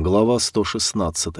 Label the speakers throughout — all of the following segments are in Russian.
Speaker 1: Глава 116.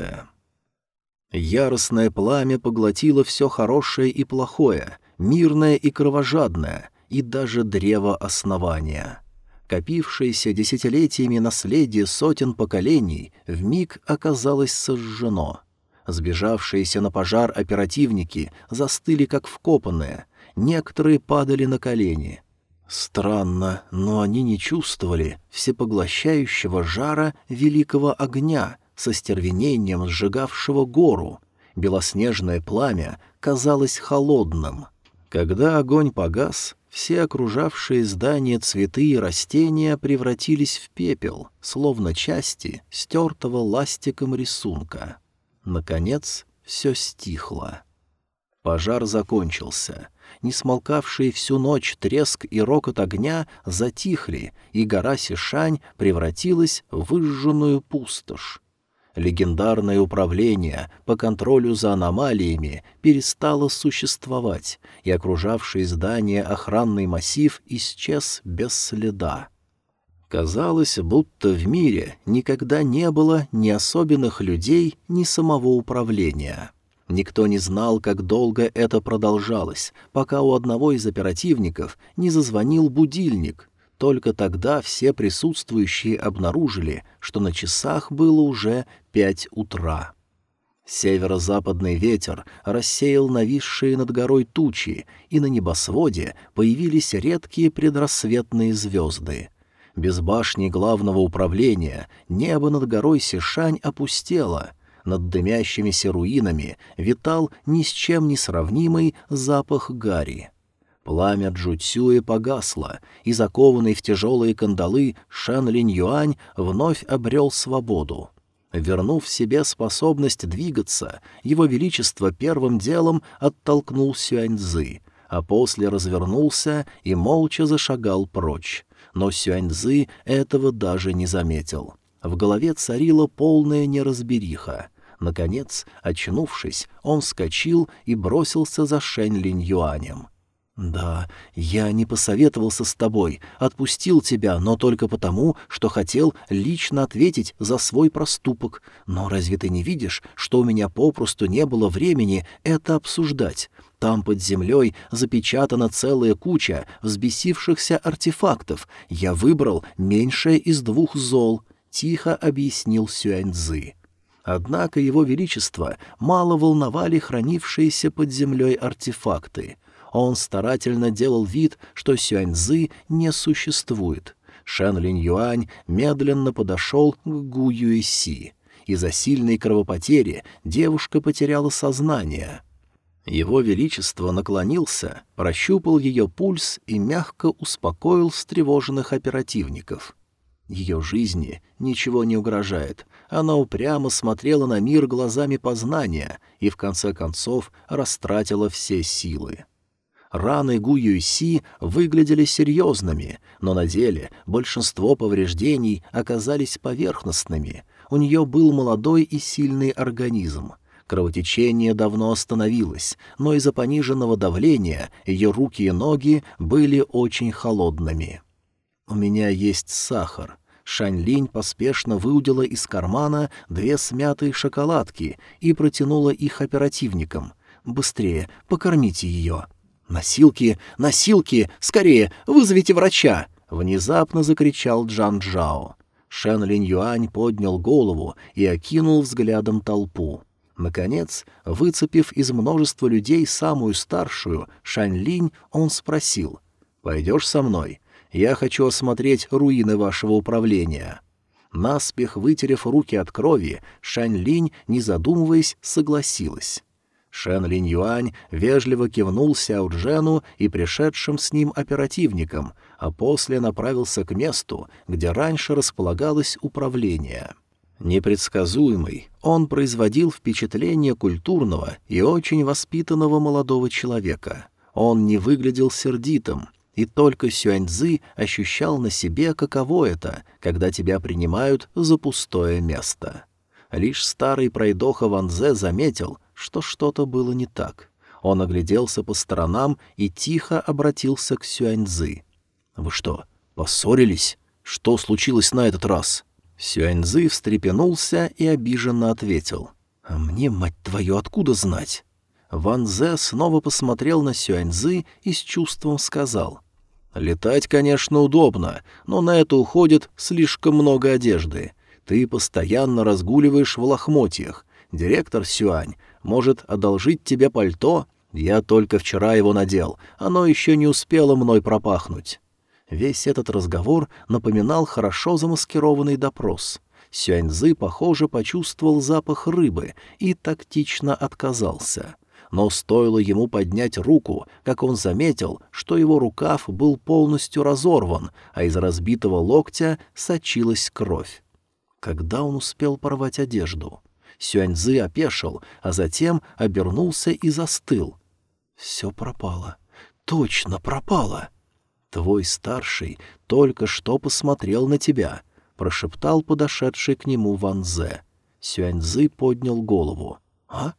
Speaker 1: Яростное пламя поглотило все хорошее и плохое, мирное и кровожадное, и даже древо основания. Копившееся десятилетиями наследие сотен поколений вмиг оказалось сожжено. Сбежавшиеся на пожар оперативники застыли как вкопанные, некоторые падали на колени — Странно, но они не чувствовали всепоглощающего жара великого огня со стервенением сжигавшего гору. Белоснежное пламя казалось холодным. Когда огонь погас, все окружавшие здание цветы и растения превратились в пепел, словно части стертого ластиком рисунка. Наконец, все стихло. Пожар закончился — не смолкавшие всю ночь треск и рокот огня затихли, и гора Сишань превратилась в выжженную пустошь. Легендарное управление по контролю за аномалиями перестало существовать, и окружавший здание охранный массив исчез без следа. Казалось, будто в мире никогда не было ни особенных людей, ни самого управления. Никто не знал, как долго это продолжалось, пока у одного из оперативников не зазвонил будильник. Только тогда все присутствующие обнаружили, что на часах было уже пять утра. Северо-западный ветер рассеял нависшие над горой тучи, и на небосводе появились редкие предрассветные звезды. Без башни главного управления небо над горой Сишань опустело — над дымящимися руинами витал ни с чем не сравнимый запах гари. Пламя Джуцюэ погасло, и закованный в тяжелые кандалы Шан Линь Юань вновь обрел свободу. Вернув себе способность двигаться, его величество первым делом оттолкнул Сюаньзы, а после развернулся и молча зашагал прочь. Но Сюаньзы этого даже не заметил. В голове царила полная неразбериха. Наконец, очнувшись, он вскочил и бросился за Шэнь Линь Юанем. «Да, я не посоветовался с тобой, отпустил тебя, но только потому, что хотел лично ответить за свой проступок. Но разве ты не видишь, что у меня попросту не было времени это обсуждать? Там под землей запечатана целая куча взбесившихся артефактов. Я выбрал меньшее из двух зол», — тихо объяснил Сюаньзы. Однако его величество мало волновали хранившиеся под землей артефакты. Он старательно делал вид, что Сюаньзы не существует. Шэн Линь Юань медленно подошел к Гу Юэси. Из-за сильной кровопотери девушка потеряла сознание. Его Величество наклонился, прощупал ее пульс и мягко успокоил встревоженных оперативников. Ее жизни ничего не угрожает, она упрямо смотрела на мир глазами познания и в конце концов растратила все силы. Раны Гу Юйси выглядели серьезными, но на деле большинство повреждений оказались поверхностными. У нее был молодой и сильный организм. Кровотечение давно остановилось, но из-за пониженного давления ее руки и ноги были очень холодными. «У меня есть сахар», Шань-Линь поспешно выудила из кармана две смятые шоколадки и протянула их оперативникам. «Быстрее, покормите ее!» «Носилки! Носилки! Скорее! Вызовите врача!» — внезапно закричал Джан Джао. Шэн Линь Юань поднял голову и окинул взглядом толпу. Наконец, выцепив из множества людей самую старшую, Шань Линь, он спросил, «Пойдешь со мной? Я хочу осмотреть руины вашего управления». Наспех вытерев руки от крови, Шань Линь, не задумываясь, согласилась. Шэн Линь Юань вежливо кивнул Сяо Джену и пришедшим с ним оперативникам, а после направился к месту, где раньше располагалось управление. Непредсказуемый, он производил впечатление культурного и очень воспитанного молодого человека. Он не выглядел сердитым, и только Сюаньцзы ощущал на себе, каково это, когда тебя принимают за пустое место. Лишь старый пройдоха Ванзе заметил, что что-то было не так. Он огляделся по сторонам и тихо обратился к Сюаньцзы. «Вы что, поссорились? Что случилось на этот раз?» Сюаньзы встрепенулся и обиженно ответил. «А мне, мать твою, откуда знать?» Ван Зе снова посмотрел на Сюаньзы и с чувством сказал. «Летать, конечно, удобно, но на это уходит слишком много одежды. Ты постоянно разгуливаешь в лохмотьях. Директор Сюань может одолжить тебе пальто? Я только вчера его надел, оно еще не успело мной пропахнуть». Весь этот разговор напоминал хорошо замаскированный допрос. Сюаньзы, похоже, почувствовал запах рыбы и тактично отказался. Но стоило ему поднять руку, как он заметил, что его рукав был полностью разорван, а из разбитого локтя сочилась кровь. Когда он успел порвать одежду? Сюаньзы опешил, а затем обернулся и застыл. Все пропало. Точно пропало. Твой старший только что посмотрел на тебя, прошептал подошедший к нему Ван Зе. Сюаньзы поднял голову. А?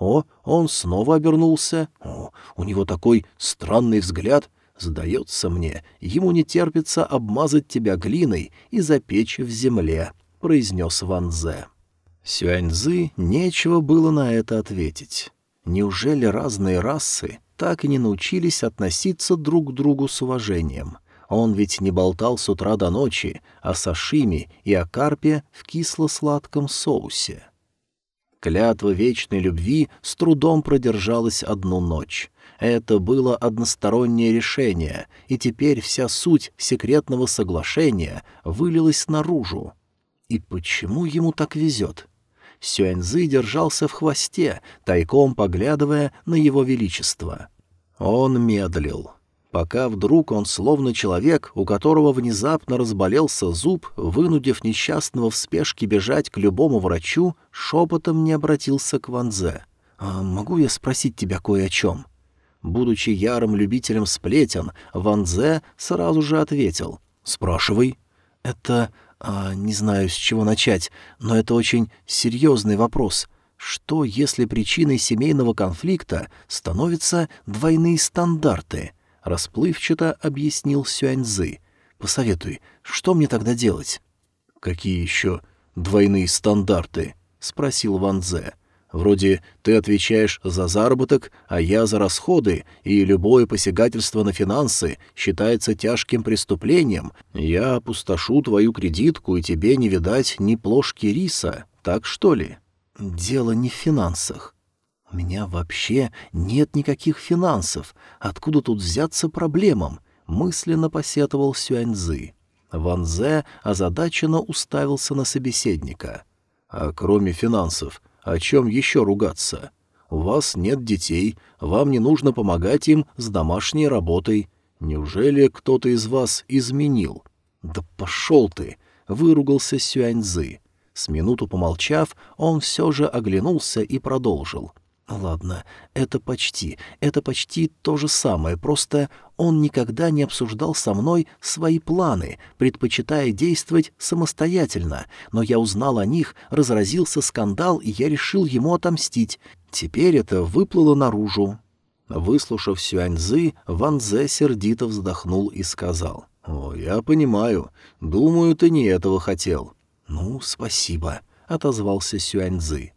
Speaker 1: О, он снова обернулся. О, у него такой странный взгляд. Сдается мне, ему не терпится обмазать тебя глиной и запечь в земле, — произнес Ван Зе. Сюаньзы нечего было на это ответить. Неужели разные расы так и не научились относиться друг к другу с уважением? Он ведь не болтал с утра до ночи о сашими и о карпе в кисло-сладком соусе. Клятва вечной любви с трудом продержалась одну ночь. Это было одностороннее решение, и теперь вся суть секретного соглашения вылилась наружу. И почему ему так везет? Сюэньзы держался в хвосте, тайком поглядывая на его величество. Он медлил. Пока вдруг он, словно человек, у которого внезапно разболелся зуб, вынудив несчастного в спешке бежать к любому врачу, шепотом не обратился к Ванзе. «А могу я спросить тебя кое о чем?» Будучи ярым любителем сплетен, Ванзе сразу же ответил. «Спрашивай». «Это а, не знаю, с чего начать, но это очень серьезный вопрос. Что, если причиной семейного конфликта становятся двойные стандарты? Расплывчато объяснил Сюаньзы. Посоветуй, что мне тогда делать? Какие еще двойные стандарты? спросил Ван Зе. Вроде ты отвечаешь за заработок, а я за расходы, и любое посягательство на финансы считается тяжким преступлением. Я опустошу твою кредитку, и тебе не видать ни плошки риса. Так что ли? Дело не в финансах. У меня вообще нет никаких финансов. Откуда тут взяться проблемам? Мысленно посетовал Сюаньзы. Ван Зе озадаченно уставился на собеседника. А кроме финансов, о чем еще ругаться? У вас нет детей, вам не нужно помогать им с домашней работой. Неужели кто-то из вас изменил? Да пошел ты! Выругался Сюаньзы. С минуту помолчав, он все же оглянулся и продолжил. Ладно, это почти, это почти то же самое, просто он никогда не обсуждал со мной свои планы, предпочитая действовать самостоятельно, но я узнал о них, разразился скандал, и я решил ему отомстить. Теперь это выплыло наружу. Выслушав Сюаньзы, Ван Зе сердито вздохнул и сказал. «О, я понимаю. Думаю, ты не этого хотел». «Ну, спасибо», — отозвался Сюаньзы.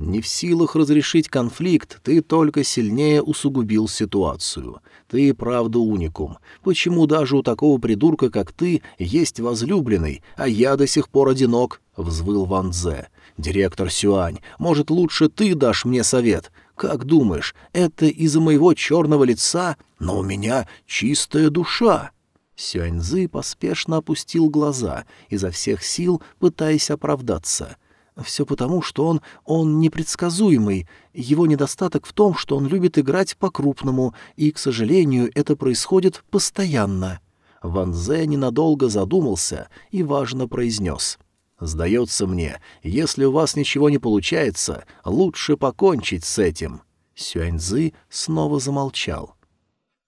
Speaker 1: Не в силах разрешить конфликт, ты только сильнее усугубил ситуацию. Ты, правда, уникум. Почему даже у такого придурка, как ты, есть возлюбленный, а я до сих пор одинок?» — взвыл Ван Дзе. «Директор Сюань, может, лучше ты дашь мне совет? Как думаешь, это из-за моего черного лица? Но у меня чистая душа!» Сюаньзы поспешно опустил глаза, изо всех сил пытаясь оправдаться — все потому, что он... он непредсказуемый. Его недостаток в том, что он любит играть по-крупному, и, к сожалению, это происходит постоянно». Ван Зе ненадолго задумался и важно произнес. «Сдается мне, если у вас ничего не получается, лучше покончить с этим». Сюаньзы снова замолчал.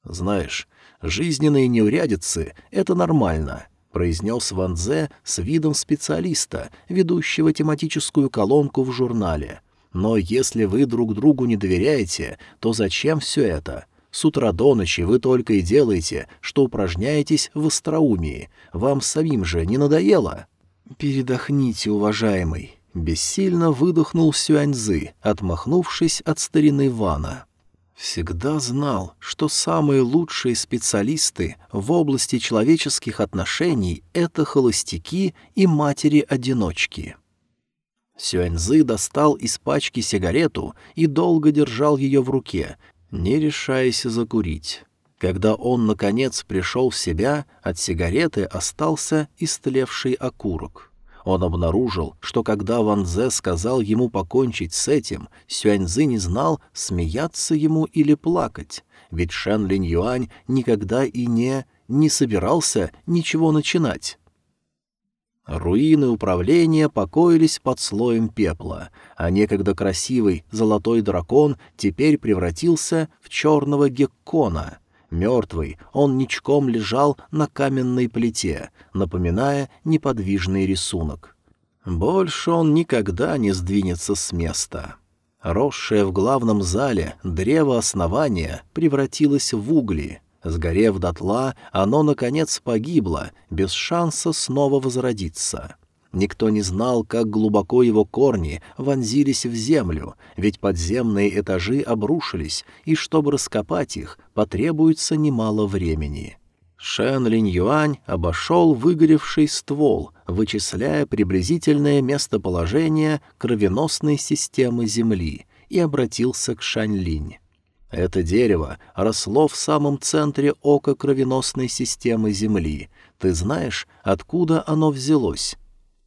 Speaker 1: «Знаешь, жизненные неурядицы — это нормально произнес Ван Зе с видом специалиста, ведущего тематическую колонку в журнале. «Но если вы друг другу не доверяете, то зачем все это? С утра до ночи вы только и делаете, что упражняетесь в остроумии. Вам самим же не надоело?» «Передохните, уважаемый», — бессильно выдохнул Сюаньзы, отмахнувшись от старины Вана. Всегда знал, что самые лучшие специалисты в области человеческих отношений — это холостяки и матери-одиночки. Сюаньзы достал из пачки сигарету и долго держал ее в руке, не решаясь закурить. Когда он, наконец, пришел в себя, от сигареты остался истлевший окурок. Он обнаружил, что когда Ван Зе сказал ему покончить с этим, Сюаньзы не знал, смеяться ему или плакать, ведь Шэн Линь Юань никогда и не... не собирался ничего начинать. Руины управления покоились под слоем пепла, а некогда красивый золотой дракон теперь превратился в черного геккона — Мертвый, он ничком лежал на каменной плите, напоминая неподвижный рисунок. Больше он никогда не сдвинется с места. Росшее в главном зале древо основания превратилось в угли. Сгорев дотла, оно, наконец, погибло, без шанса снова возродиться. Никто не знал, как глубоко его корни вонзились в землю, ведь подземные этажи обрушились, и чтобы раскопать их, потребуется немало времени. Шэн Линь Юань обошел выгоревший ствол, вычисляя приблизительное местоположение кровеносной системы Земли, и обратился к Шань Линь. Это дерево росло в самом центре ока кровеносной системы Земли. Ты знаешь, откуда оно взялось?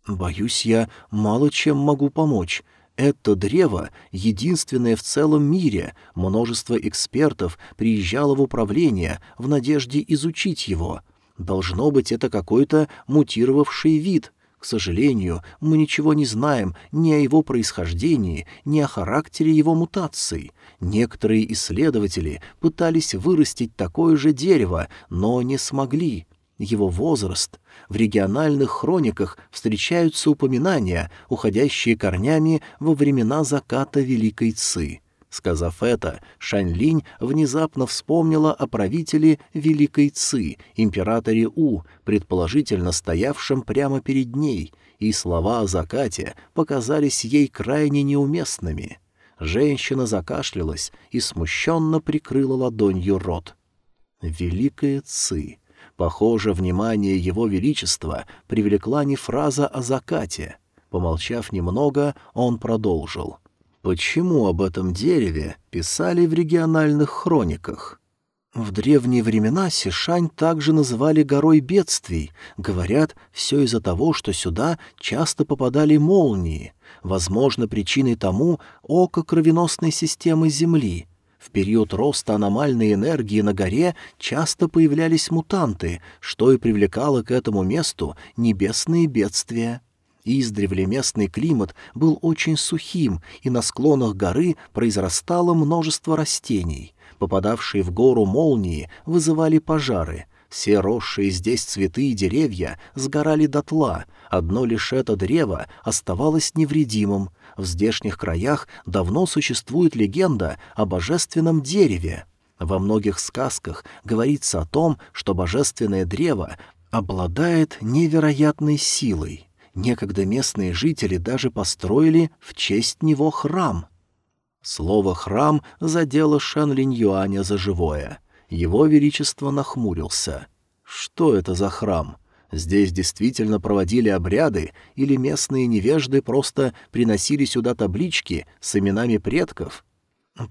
Speaker 1: «Боюсь, я мало чем могу помочь. Это древо — единственное в целом мире. Множество экспертов приезжало в управление в надежде изучить его. Должно быть, это какой-то мутировавший вид. К сожалению, мы ничего не знаем ни о его происхождении, ни о характере его мутаций. Некоторые исследователи пытались вырастить такое же дерево, но не смогли его возраст. В региональных хрониках встречаются упоминания, уходящие корнями во времена заката Великой Ци. Сказав это, Шаньлинь внезапно вспомнила о правителе Великой Ци, императоре У, предположительно стоявшем прямо перед ней, и слова о закате показались ей крайне неуместными. Женщина закашлялась и смущенно прикрыла ладонью рот. Великая Ци. Похоже, внимание его величества привлекла не фраза о закате. Помолчав немного, он продолжил. «Почему об этом дереве писали в региональных хрониках?» В древние времена Сишань также называли горой бедствий. Говорят, все из-за того, что сюда часто попадали молнии. Возможно, причиной тому око кровеносной системы Земли — в период роста аномальной энергии на горе часто появлялись мутанты, что и привлекало к этому месту небесные бедствия. Издревле местный климат был очень сухим, и на склонах горы произрастало множество растений. Попадавшие в гору молнии вызывали пожары. Все росшие здесь цветы и деревья сгорали дотла, одно лишь это древо оставалось невредимым — в здешних краях давно существует легенда о божественном дереве. Во многих сказках говорится о том, что божественное древо обладает невероятной силой. Некогда местные жители даже построили в честь него храм. Слово «храм» задело Шэн Линь Юаня за живое. Его Величество нахмурился. Что это за храм? Здесь действительно проводили обряды, или местные невежды просто приносили сюда таблички с именами предков?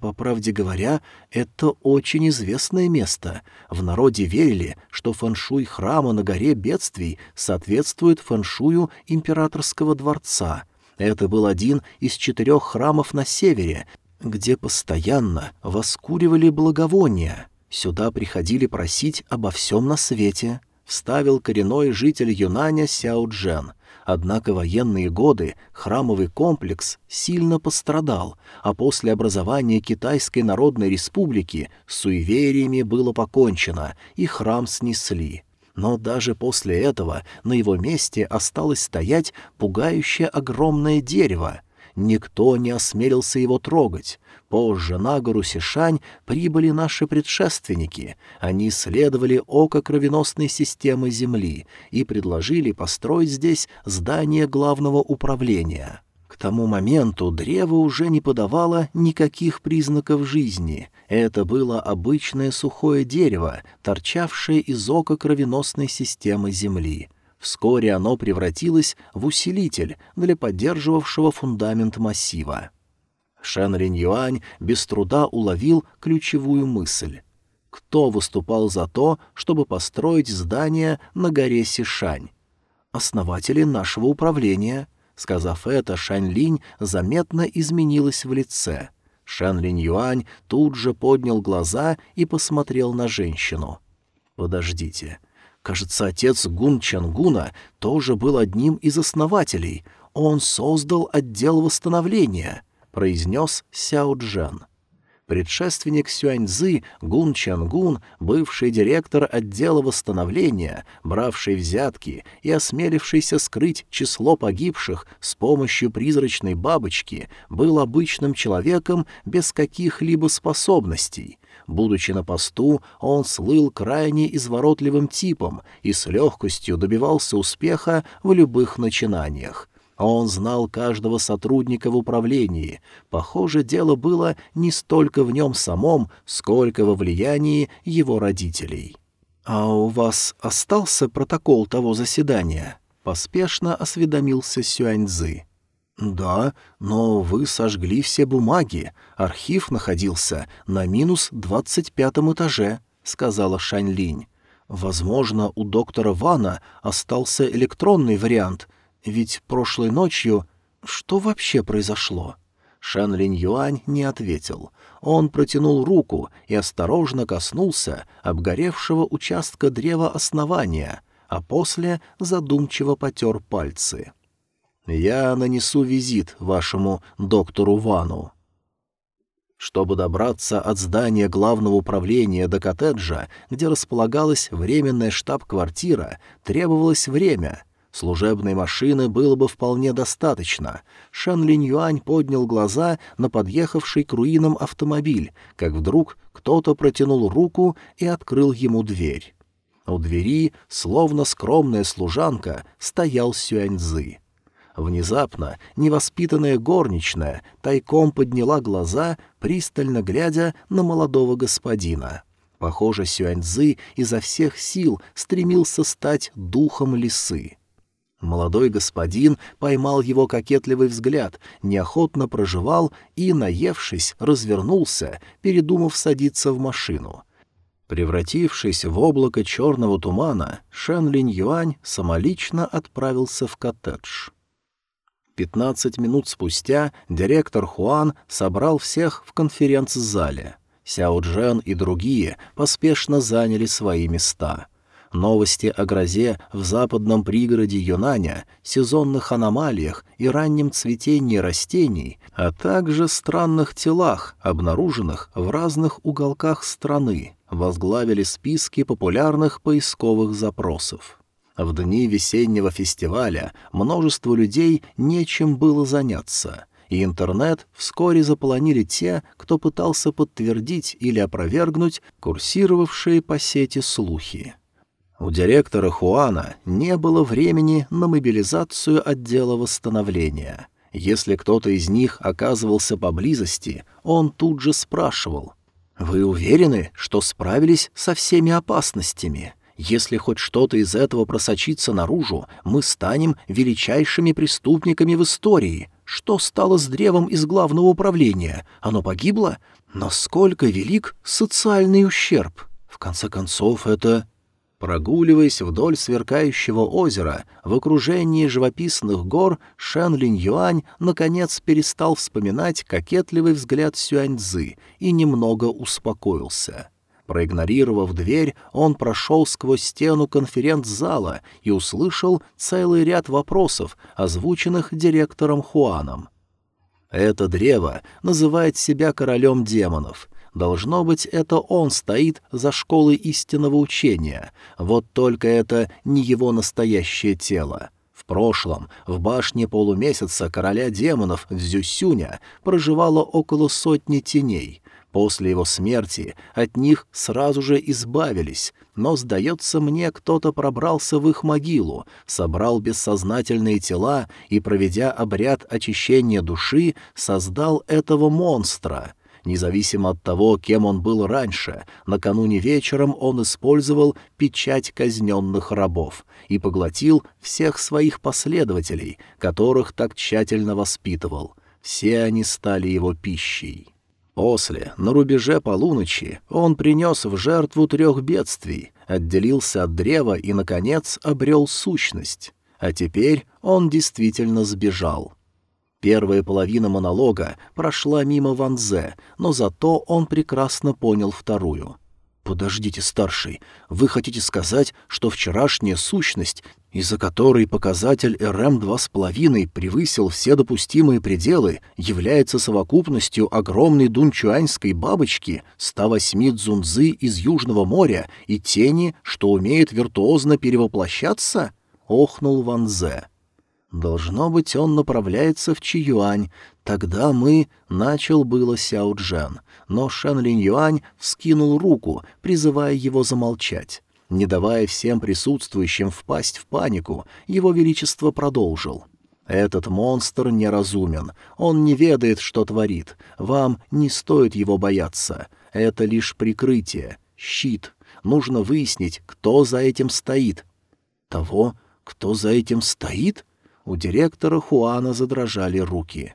Speaker 1: По правде говоря, это очень известное место. В народе верили, что фэншуй храма на горе бедствий соответствует фэншую императорского дворца. Это был один из четырех храмов на севере, где постоянно воскуривали благовония. Сюда приходили просить обо всем на свете — вставил коренной житель Юнаня Сяо Джен. Однако военные годы храмовый комплекс сильно пострадал, а после образования Китайской Народной Республики с суевериями было покончено, и храм снесли. Но даже после этого на его месте осталось стоять пугающее огромное дерево. Никто не осмелился его трогать. Позже на гору Сишань прибыли наши предшественники. Они исследовали око кровеносной системы Земли и предложили построить здесь здание главного управления. К тому моменту древо уже не подавало никаких признаков жизни. Это было обычное сухое дерево, торчавшее из ока кровеносной системы Земли. Вскоре оно превратилось в усилитель для поддерживавшего фундамент массива. Шен Ринь Юань без труда уловил ключевую мысль. Кто выступал за то, чтобы построить здание на горе Сишань? Основатели нашего управления — Сказав это, Шань Линь заметно изменилась в лице. Шан Линь Юань тут же поднял глаза и посмотрел на женщину. «Подождите. Кажется, отец Гун Чангуна тоже был одним из основателей. Он создал отдел восстановления», — произнес Сяо Джен. Предшественник Сюаньзы Гун Чангун, бывший директор отдела восстановления, бравший взятки и осмелившийся скрыть число погибших с помощью призрачной бабочки, был обычным человеком без каких-либо способностей. Будучи на посту, он слыл крайне изворотливым типом и с легкостью добивался успеха в любых начинаниях. Он знал каждого сотрудника в управлении. Похоже, дело было не столько в нем самом, сколько во влиянии его родителей. «А у вас остался протокол того заседания?» — поспешно осведомился Сюаньзы. «Да, но вы сожгли все бумаги. Архив находился на минус двадцать пятом этаже», — сказала Шань Линь. «Возможно, у доктора Вана остался электронный вариант, ведь прошлой ночью... Что вообще произошло? Шан Линь Юань не ответил. Он протянул руку и осторожно коснулся обгоревшего участка древа основания, а после задумчиво потер пальцы. «Я нанесу визит вашему доктору Вану». Чтобы добраться от здания главного управления до коттеджа, где располагалась временная штаб-квартира, требовалось время — Служебной машины было бы вполне достаточно. Шан Линь Юань поднял глаза на подъехавший к руинам автомобиль, как вдруг кто-то протянул руку и открыл ему дверь. У двери, словно скромная служанка, стоял Сюаньзы. Внезапно невоспитанная горничная тайком подняла глаза, пристально глядя на молодого господина. Похоже, Сюаньзы изо всех сил стремился стать духом лисы. Молодой господин поймал его кокетливый взгляд, неохотно проживал и, наевшись, развернулся, передумав садиться в машину. Превратившись в облако черного тумана, Шэн Линь Юань самолично отправился в коттедж. Пятнадцать минут спустя директор Хуан собрал всех в конференц-зале. Сяо Джен и другие поспешно заняли свои места — Новости о грозе в западном пригороде Юнаня, сезонных аномалиях и раннем цветении растений, а также странных телах, обнаруженных в разных уголках страны, возглавили списки популярных поисковых запросов. В дни весеннего фестиваля множество людей нечем было заняться — и интернет вскоре заполонили те, кто пытался подтвердить или опровергнуть курсировавшие по сети слухи. У директора Хуана не было времени на мобилизацию отдела восстановления. Если кто-то из них оказывался поблизости, он тут же спрашивал. «Вы уверены, что справились со всеми опасностями? Если хоть что-то из этого просочится наружу, мы станем величайшими преступниками в истории. Что стало с древом из главного управления? Оно погибло? Насколько велик социальный ущерб? В конце концов, это Прогуливаясь вдоль сверкающего озера в окружении живописных гор, Шэн Линь Юань наконец перестал вспоминать кокетливый взгляд Сюаньзы и немного успокоился. Проигнорировав дверь, он прошел сквозь стену конференц-зала и услышал целый ряд вопросов, озвученных директором Хуаном. Это древо называет себя королем демонов. Должно быть, это он стоит за школой истинного учения. Вот только это не его настоящее тело. В прошлом в башне полумесяца короля демонов Дзюсюня проживало около сотни теней. После его смерти от них сразу же избавились, но, сдается мне, кто-то пробрался в их могилу, собрал бессознательные тела и, проведя обряд очищения души, создал этого монстра — Независимо от того, кем он был раньше, накануне вечером он использовал печать казненных рабов и поглотил всех своих последователей, которых так тщательно воспитывал. Все они стали его пищей. После, на рубеже полуночи, он принес в жертву трех бедствий, отделился от древа и, наконец, обрел сущность. А теперь он действительно сбежал. Первая половина монолога прошла мимо Ванзе, но зато он прекрасно понял вторую. «Подождите, старший, вы хотите сказать, что вчерашняя сущность, из-за которой показатель РМ-2,5 превысил все допустимые пределы, является совокупностью огромной дунчуаньской бабочки, 108 дзунзы из Южного моря и тени, что умеет виртуозно перевоплощаться?» — охнул Ванзе. Должно быть, он направляется в Чиюань. Тогда мы... Начал было Сяо Джен, но Шэн Линь Юань вскинул руку, призывая его замолчать. Не давая всем присутствующим впасть в панику, его величество продолжил. «Этот монстр неразумен. Он не ведает, что творит. Вам не стоит его бояться. Это лишь прикрытие, щит. Нужно выяснить, кто за этим стоит». «Того, кто за этим стоит?» У директора Хуана задрожали руки.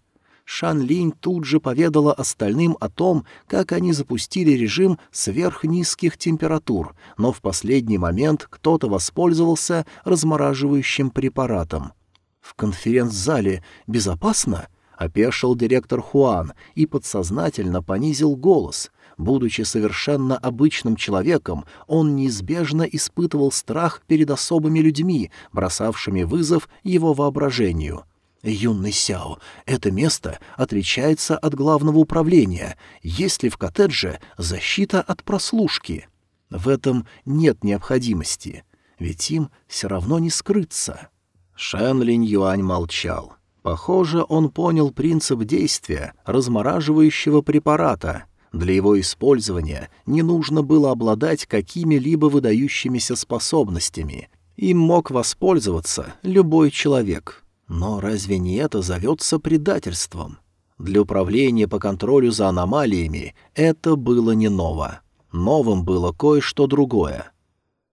Speaker 1: Шан Линь тут же поведала остальным о том, как они запустили режим сверхнизких температур, но в последний момент кто-то воспользовался размораживающим препаратом. «В конференц-зале безопасно?» — опешил директор Хуан и подсознательно понизил голос. Будучи совершенно обычным человеком, он неизбежно испытывал страх перед особыми людьми, бросавшими вызов его воображению. «Юный Сяо, это место отличается от главного управления. Есть ли в коттедже защита от прослушки?» В этом нет необходимости, ведь им все равно не скрыться. Шэн Юань молчал. Похоже, он понял принцип действия размораживающего препарата для его использования не нужно было обладать какими-либо выдающимися способностями. Им мог воспользоваться любой человек. Но разве не это зовется предательством? Для управления по контролю за аномалиями это было не ново. Новым было кое-что другое.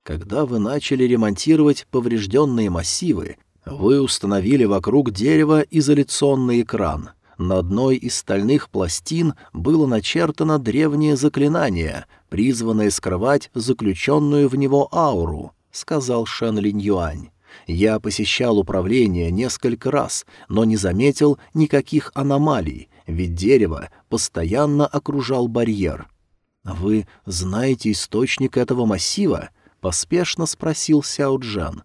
Speaker 1: Когда вы начали ремонтировать поврежденные массивы, вы установили вокруг дерева изоляционный экран — на одной из стальных пластин было начертано древнее заклинание, призванное скрывать заключенную в него ауру, — сказал Шэн Линь Юань. Я посещал управление несколько раз, но не заметил никаких аномалий, ведь дерево постоянно окружал барьер. «Вы знаете источник этого массива?» — поспешно спросил Сяо Джан.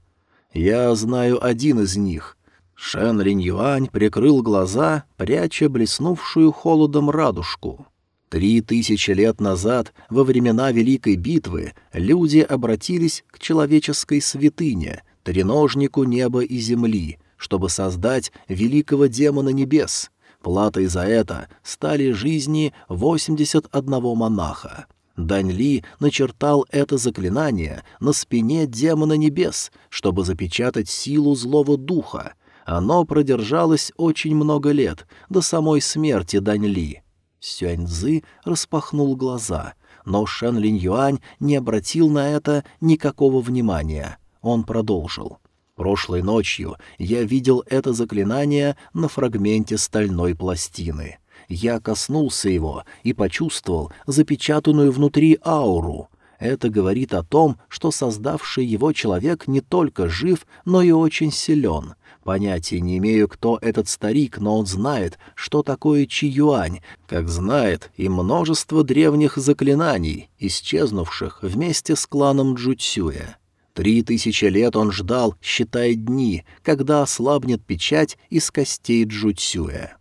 Speaker 1: «Я знаю один из них», Шен Линь Юань прикрыл глаза, пряча блеснувшую холодом радужку. Три тысячи лет назад, во времена Великой битвы, люди обратились к человеческой святыне, треножнику неба и земли, чтобы создать великого демона небес. Платой за это стали жизни 81 монаха. Дань Ли начертал это заклинание на спине демона небес, чтобы запечатать силу злого духа, оно продержалось очень много лет, до самой смерти Даньли. Сюаньзы распахнул глаза, но Шэн Линь Юань не обратил на это никакого внимания. Он продолжил. «Прошлой ночью я видел это заклинание на фрагменте стальной пластины. Я коснулся его и почувствовал запечатанную внутри ауру. Это говорит о том, что создавший его человек не только жив, но и очень силен. Понятия не имею, кто этот старик, но он знает, что такое Чи-Юань, как знает и множество древних заклинаний, исчезнувших вместе с кланом Джуцюя. Три тысячи лет он ждал, считая дни, когда ослабнет печать из костей Джуцюя.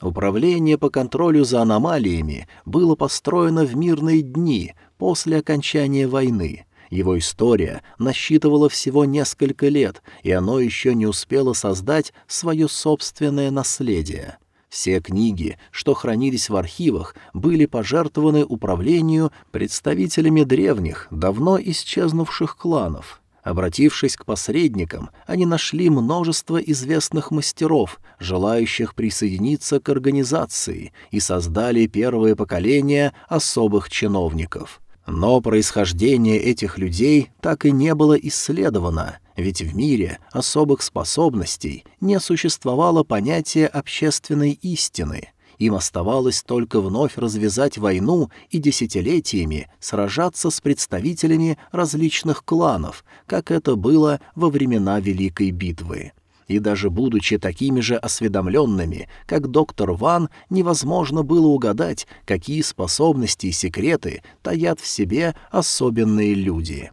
Speaker 1: Управление по контролю за аномалиями было построено в мирные дни после окончания войны — Его история насчитывала всего несколько лет, и оно еще не успело создать свое собственное наследие. Все книги, что хранились в архивах, были пожертвованы управлению представителями древних, давно исчезнувших кланов. Обратившись к посредникам, они нашли множество известных мастеров, желающих присоединиться к организации, и создали первое поколение особых чиновников. Но происхождение этих людей так и не было исследовано, ведь в мире особых способностей не существовало понятия общественной истины. Им оставалось только вновь развязать войну и десятилетиями сражаться с представителями различных кланов, как это было во времена Великой битвы и даже будучи такими же осведомленными, как доктор Ван, невозможно было угадать, какие способности и секреты таят в себе особенные люди.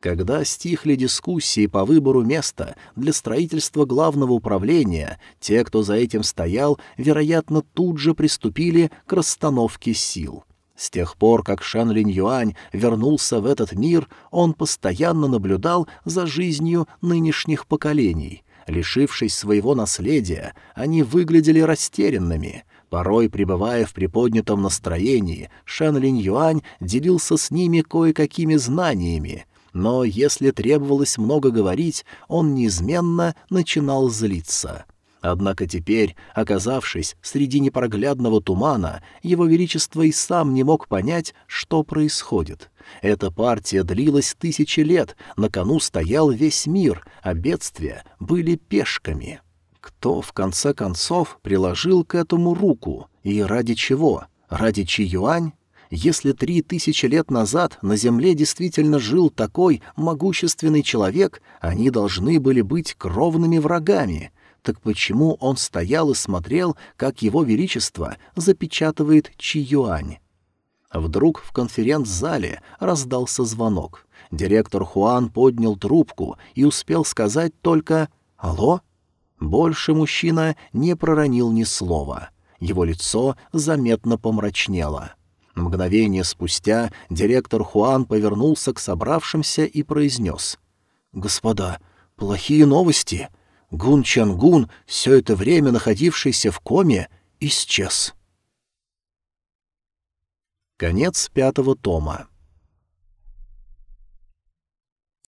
Speaker 1: Когда стихли дискуссии по выбору места для строительства главного управления, те, кто за этим стоял, вероятно, тут же приступили к расстановке сил. С тех пор, как Шан Линь Юань вернулся в этот мир, он постоянно наблюдал за жизнью нынешних поколений. Лишившись своего наследия, они выглядели растерянными. Порой, пребывая в приподнятом настроении, Шэн Линь Юань делился с ними кое-какими знаниями, но если требовалось много говорить, он неизменно начинал злиться. Однако теперь, оказавшись среди непроглядного тумана, его величество и сам не мог понять, что происходит. Эта партия длилась тысячи лет, на кону стоял весь мир, а бедствия были пешками. Кто, в конце концов, приложил к этому руку? И ради чего? Ради Чи-Юань? Если три тысячи лет назад на Земле действительно жил такой могущественный человек, они должны были быть кровными врагами. Так почему он стоял и смотрел, как его величество запечатывает Чи-Юань? Вдруг в конференц-зале раздался звонок. Директор Хуан поднял трубку и успел сказать только «Алло?». Больше мужчина не проронил ни слова. Его лицо заметно помрачнело. Мгновение спустя директор Хуан повернулся к собравшимся и произнес. «Господа, плохие новости. Гун Чангун, все это время находившийся в коме, исчез». Конец пятого тома.